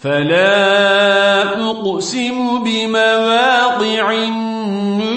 فلا أقسم بمواقع النجوم